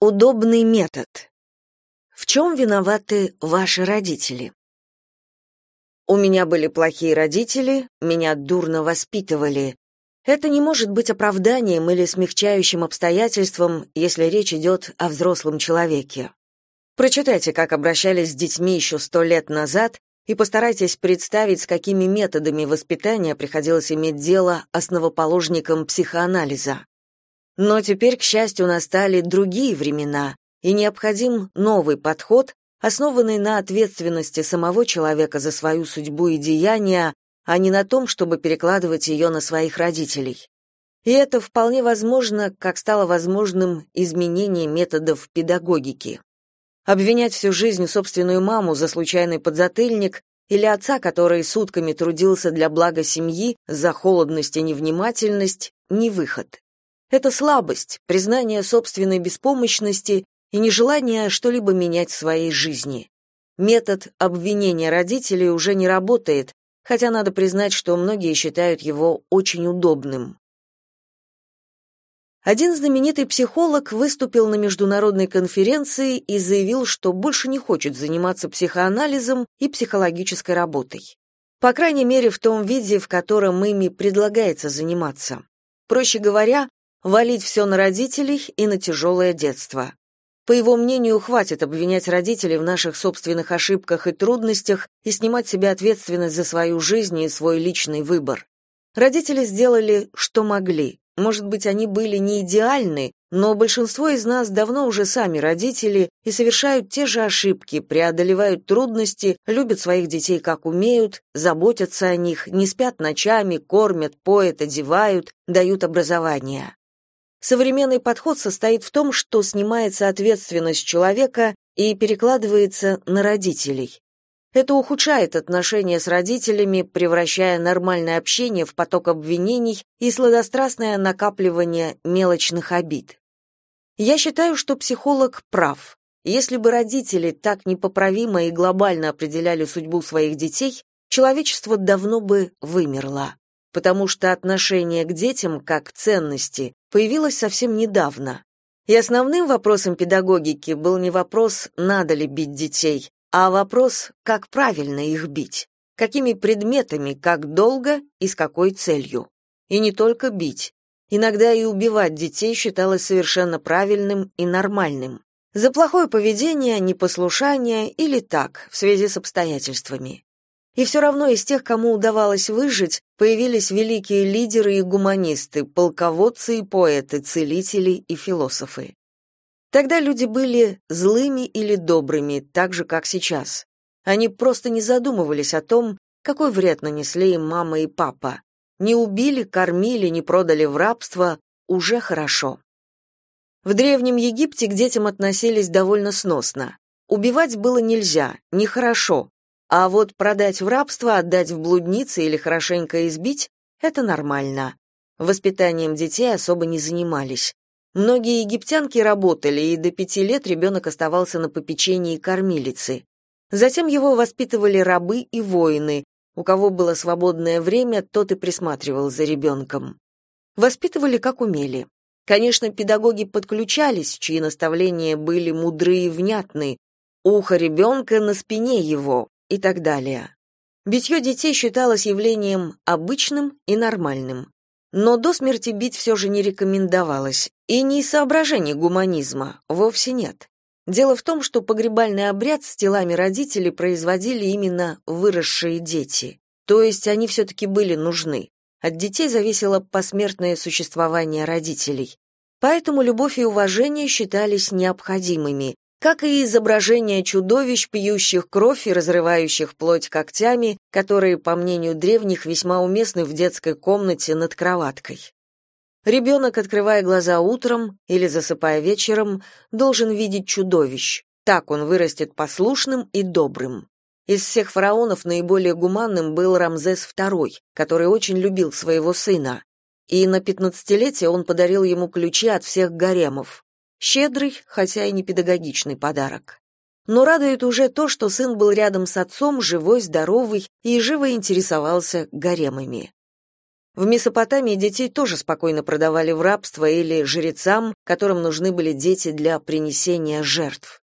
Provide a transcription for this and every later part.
Удобный метод. В чем виноваты ваши родители? У меня были плохие родители, меня дурно воспитывали. Это не может быть оправданием или смягчающим обстоятельством, если речь идет о взрослом человеке. Прочитайте, как обращались с детьми еще сто лет назад, и постарайтесь представить, с какими методами воспитания приходилось иметь дело основоположникам психоанализа. Но теперь, к счастью, настали другие времена, и необходим новый подход, основанный на ответственности самого человека за свою судьбу и деяния, а не на том, чтобы перекладывать ее на своих родителей. И это вполне возможно, как стало возможным изменение методов педагогики. Обвинять всю жизнь собственную маму за случайный подзатыльник или отца, который сутками трудился для блага семьи, за холодность и невнимательность, не выход. Это слабость, признание собственной беспомощности и нежелание что-либо менять в своей жизни. Метод обвинения родителей уже не работает, хотя надо признать, что многие считают его очень удобным. Один знаменитый психолог выступил на международной конференции и заявил, что больше не хочет заниматься психоанализом и психологической работой. По крайней мере, в том виде, в котором ими предлагается заниматься. Проще говоря, валить все на родителей и на тяжелое детство. По его мнению, хватит обвинять родителей в наших собственных ошибках и трудностях и снимать себе ответственность за свою жизнь и свой личный выбор. Родители сделали, что могли. Может быть, они были не идеальны, но большинство из нас давно уже сами родители и совершают те же ошибки, преодолевают трудности, любят своих детей как умеют, заботятся о них, не спят ночами, кормят, поят, одевают, дают образование. Современный подход состоит в том, что снимается ответственность человека и перекладывается на родителей. Это ухудшает отношения с родителями, превращая нормальное общение в поток обвинений и сладострастное накапливание мелочных обид. Я считаю, что психолог прав. Если бы родители так непоправимо и глобально определяли судьбу своих детей, человечество давно бы вымерло потому что отношение к детям как ценности появилось совсем недавно. И основным вопросом педагогики был не вопрос, надо ли бить детей, а вопрос, как правильно их бить, какими предметами, как долго и с какой целью. И не только бить. Иногда и убивать детей считалось совершенно правильным и нормальным. За плохое поведение, непослушание или так, в связи с обстоятельствами. И все равно из тех, кому удавалось выжить, появились великие лидеры и гуманисты, полководцы и поэты, целители и философы. Тогда люди были злыми или добрыми, так же, как сейчас. Они просто не задумывались о том, какой вред нанесли им мама и папа. Не убили, кормили, не продали в рабство – уже хорошо. В Древнем Египте к детям относились довольно сносно. Убивать было нельзя, нехорошо, а вот продать в рабство, отдать в блудницы или хорошенько избить — это нормально. Воспитанием детей особо не занимались. Многие египтянки работали, и до пяти лет ребенок оставался на попечении кормилицы. Затем его воспитывали рабы и воины. У кого было свободное время, тот и присматривал за ребенком. Воспитывали как умели. Конечно, педагоги подключались, чьи наставления были мудрые и внятны. Ухо ребенка на спине его, и так далее. Битье детей считалось явлением обычным и нормальным. Но до смерти бить все же не рекомендовалось, и не из соображений гуманизма, вовсе нет. Дело в том, что погребальный обряд с телами родителей производили именно выросшие дети, то есть они все-таки были нужны. От детей зависело посмертное существование родителей. Поэтому любовь и уважение считались необходимыми, как и изображения чудовищ, пьющих кровь и разрывающих плоть когтями, которые, по мнению древних, весьма уместны в детской комнате над кроваткой. Ребенок, открывая глаза утром или засыпая вечером, должен видеть чудовищ. Так он вырастет послушным и добрым. Из всех фараонов наиболее гуманным был Рамзес II, который очень любил своего сына. И на пятнадцатилетие он подарил ему ключи от всех гаремов. Щедрый, хотя и не педагогичный подарок. Но радует уже то, что сын был рядом с отцом, живой, здоровый и живо интересовался гаремами. В Месопотамии детей тоже спокойно продавали в рабство или жрецам, которым нужны были дети для принесения жертв.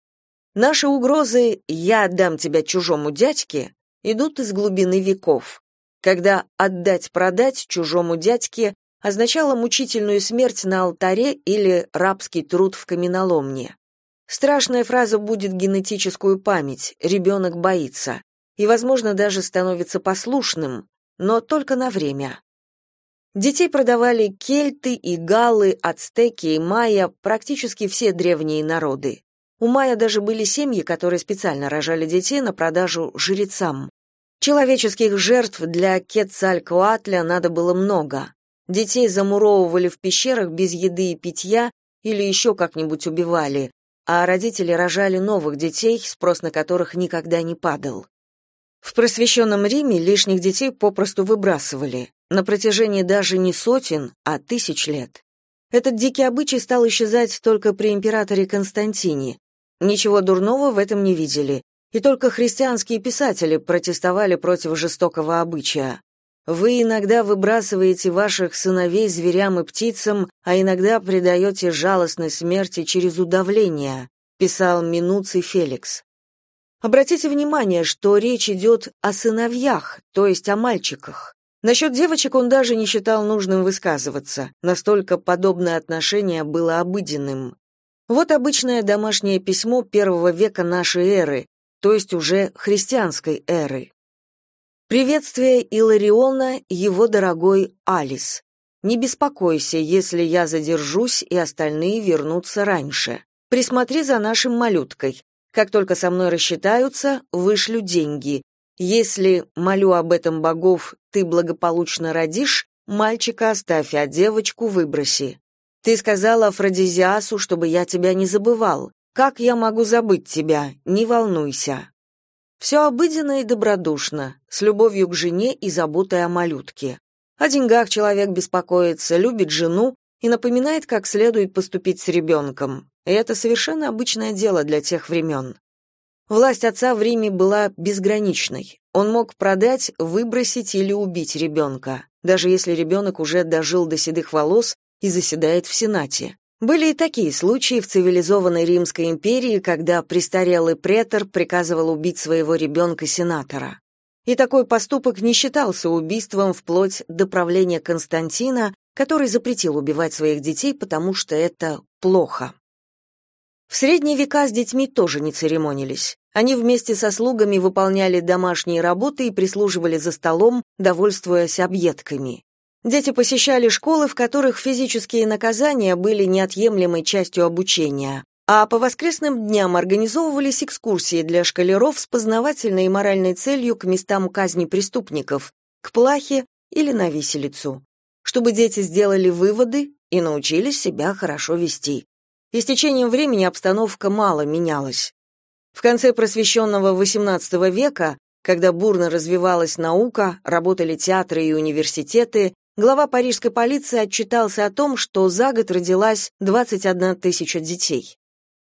Наши угрозы «я отдам тебя чужому дядьке» идут из глубины веков, когда «отдать-продать» чужому дядьке означало мучительную смерть на алтаре или рабский труд в каменоломне. Страшная фраза будет генетическую память, ребенок боится, и, возможно, даже становится послушным, но только на время. Детей продавали кельты и галлы, ацтеки и майя, практически все древние народы. У майя даже были семьи, которые специально рожали детей на продажу жрецам. Человеческих жертв для Кецалькоатля надо было много. Детей замуровывали в пещерах без еды и питья или еще как-нибудь убивали, а родители рожали новых детей, спрос на которых никогда не падал. В просвещенном Риме лишних детей попросту выбрасывали на протяжении даже не сотен, а тысяч лет. Этот дикий обычай стал исчезать только при императоре Константине. Ничего дурного в этом не видели, и только христианские писатели протестовали против жестокого обычая. Вы иногда выбрасываете ваших сыновей зверям и птицам, а иногда предаете жалостной смерти через удавление, писал Минуций Феликс. Обратите внимание, что речь идет о сыновьях, то есть о мальчиках. Насчет девочек он даже не считал нужным высказываться, настолько подобное отношение было обыденным. Вот обычное домашнее письмо первого века нашей эры, то есть уже христианской эры. Приветствие Илариона, его дорогой Алис. Не беспокойся, если я задержусь, и остальные вернутся раньше. Присмотри за нашим малюткой. Как только со мной рассчитаются, вышлю деньги. Если, молю об этом богов, ты благополучно родишь, мальчика оставь, а девочку выброси. Ты сказала Афродизиасу, чтобы я тебя не забывал. Как я могу забыть тебя? Не волнуйся. Все обыденно и добродушно, с любовью к жене и заботой о малютке. О деньгах человек беспокоится, любит жену и напоминает, как следует поступить с ребенком. И это совершенно обычное дело для тех времен. Власть отца в Риме была безграничной. Он мог продать, выбросить или убить ребенка, даже если ребенок уже дожил до седых волос и заседает в Сенате. Были и такие случаи в цивилизованной Римской империи, когда престарелый претор приказывал убить своего ребенка-сенатора. И такой поступок не считался убийством вплоть до правления Константина, который запретил убивать своих детей, потому что это плохо. В средние века с детьми тоже не церемонились. Они вместе со слугами выполняли домашние работы и прислуживали за столом, довольствуясь объедками. Дети посещали школы, в которых физические наказания были неотъемлемой частью обучения, а по воскресным дням организовывались экскурсии для школяров с познавательной и моральной целью к местам казни преступников, к плахе или на виселицу, чтобы дети сделали выводы и научились себя хорошо вести и с течением времени обстановка мало менялась. В конце просвещенного XVIII века, когда бурно развивалась наука, работали театры и университеты, глава парижской полиции отчитался о том, что за год родилась 21 тысяча детей.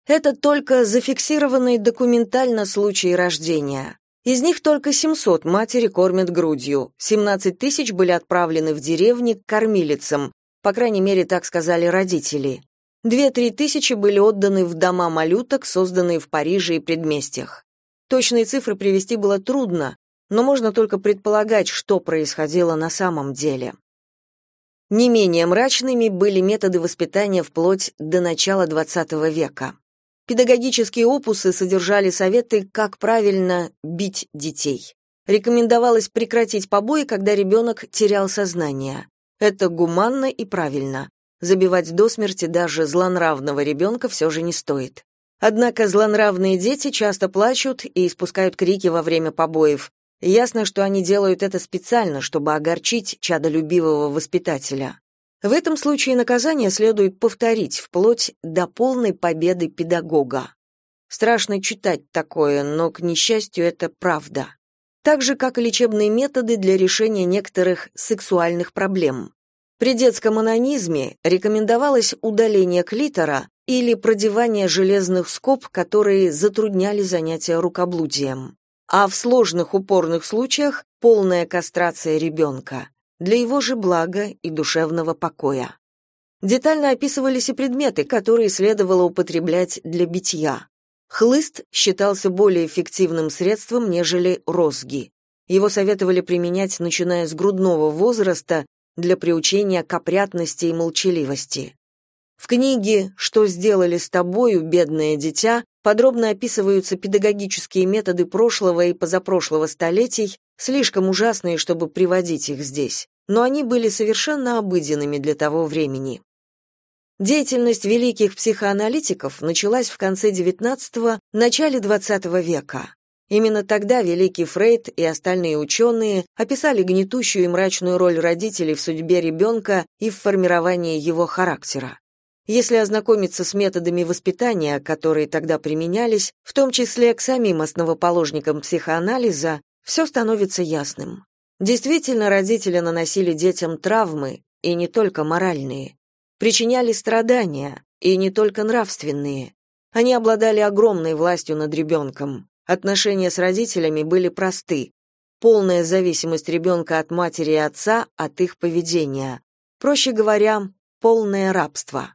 Это только зафиксированные документально случаи рождения. Из них только 700 матери кормят грудью, 17 тысяч были отправлены в деревни к кормилицам, по крайней мере, так сказали родители. Две-три тысячи были отданы в дома малюток, созданные в Париже и предместьях. Точные цифры привести было трудно, но можно только предполагать, что происходило на самом деле. Не менее мрачными были методы воспитания вплоть до начала XX века. Педагогические опусы содержали советы, как правильно бить детей. Рекомендовалось прекратить побои, когда ребенок терял сознание. Это гуманно и правильно. Забивать до смерти даже злонравного ребенка все же не стоит. Однако злонравные дети часто плачут и испускают крики во время побоев. Ясно, что они делают это специально, чтобы огорчить чадолюбивого воспитателя. В этом случае наказание следует повторить вплоть до полной победы педагога. Страшно читать такое, но, к несчастью, это правда. Так же, как и лечебные методы для решения некоторых сексуальных проблем. При детском анонизме рекомендовалось удаление клитора или продевание железных скоб, которые затрудняли занятия рукоблудием. А в сложных упорных случаях полная кастрация ребенка. для его же блага и душевного покоя. Детально описывались и предметы, которые следовало употреблять для битья. Хлыст считался более эффективным средством, нежели розги. Его советовали применять, начиная с грудного возраста, для приучения к опрятности и молчаливости. В книге «Что сделали с тобою, бедное дитя» подробно описываются педагогические методы прошлого и позапрошлого столетий, слишком ужасные, чтобы приводить их здесь, но они были совершенно обыденными для того времени. Деятельность великих психоаналитиков началась в конце XIX – начале XX века. Именно тогда великий Фрейд и остальные ученые описали гнетущую и мрачную роль родителей в судьбе ребенка и в формировании его характера. Если ознакомиться с методами воспитания, которые тогда применялись, в том числе к самим основоположникам психоанализа, все становится ясным. Действительно, родители наносили детям травмы, и не только моральные причиняли страдания, и не только нравственные. Они обладали огромной властью над ребенком. Отношения с родителями были просты. Полная зависимость ребенка от матери и отца, от их поведения. Проще говоря, полное рабство.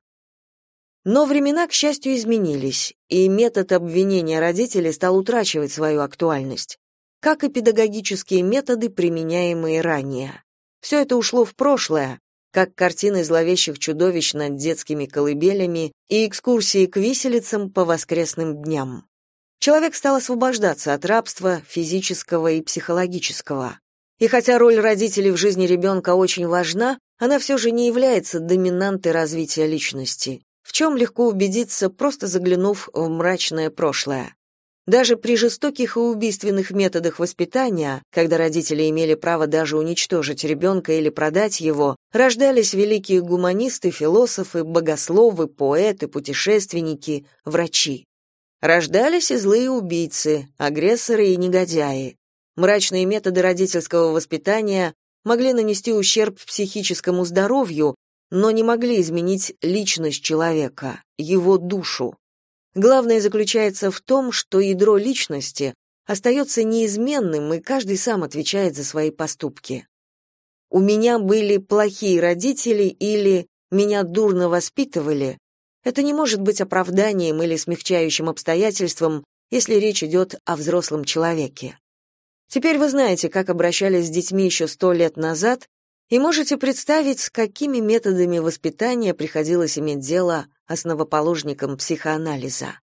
Но времена, к счастью, изменились, и метод обвинения родителей стал утрачивать свою актуальность, как и педагогические методы, применяемые ранее. Все это ушло в прошлое, как картины зловещих чудовищ над детскими колыбелями и экскурсии к виселицам по воскресным дням. Человек стал освобождаться от рабства физического и психологического. И хотя роль родителей в жизни ребенка очень важна, она все же не является доминантой развития личности, в чем легко убедиться, просто заглянув в мрачное прошлое. Даже при жестоких и убийственных методах воспитания, когда родители имели право даже уничтожить ребенка или продать его, рождались великие гуманисты, философы, богословы, поэты, путешественники, врачи. Рождались и злые убийцы, агрессоры и негодяи. Мрачные методы родительского воспитания могли нанести ущерб психическому здоровью, но не могли изменить личность человека, его душу. Главное заключается в том, что ядро личности остается неизменным, и каждый сам отвечает за свои поступки. У меня были плохие родители или меня дурно воспитывали. Это не может быть оправданием или смягчающим обстоятельством, если речь идет о взрослом человеке. Теперь вы знаете, как обращались с детьми еще сто лет назад, и можете представить, с какими методами воспитания приходилось иметь дело основоположником психоанализа.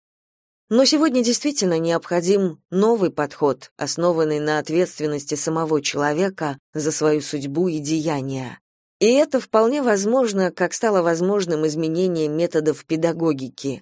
Но сегодня действительно необходим новый подход, основанный на ответственности самого человека за свою судьбу и деяния. И это вполне возможно, как стало возможным изменение методов педагогики.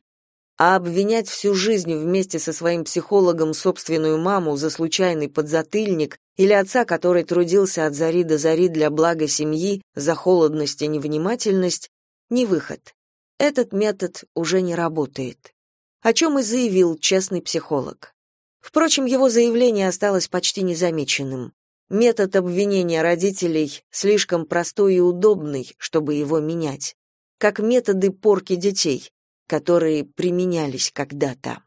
А обвинять всю жизнь вместе со своим психологом собственную маму за случайный подзатыльник или отца, который трудился от зари до зари для блага семьи, за холодность и невнимательность, не выход. Этот метод уже не работает. О чем и заявил честный психолог. Впрочем, его заявление осталось почти незамеченным. Метод обвинения родителей слишком простой и удобный, чтобы его менять, как методы порки детей, которые применялись когда-то.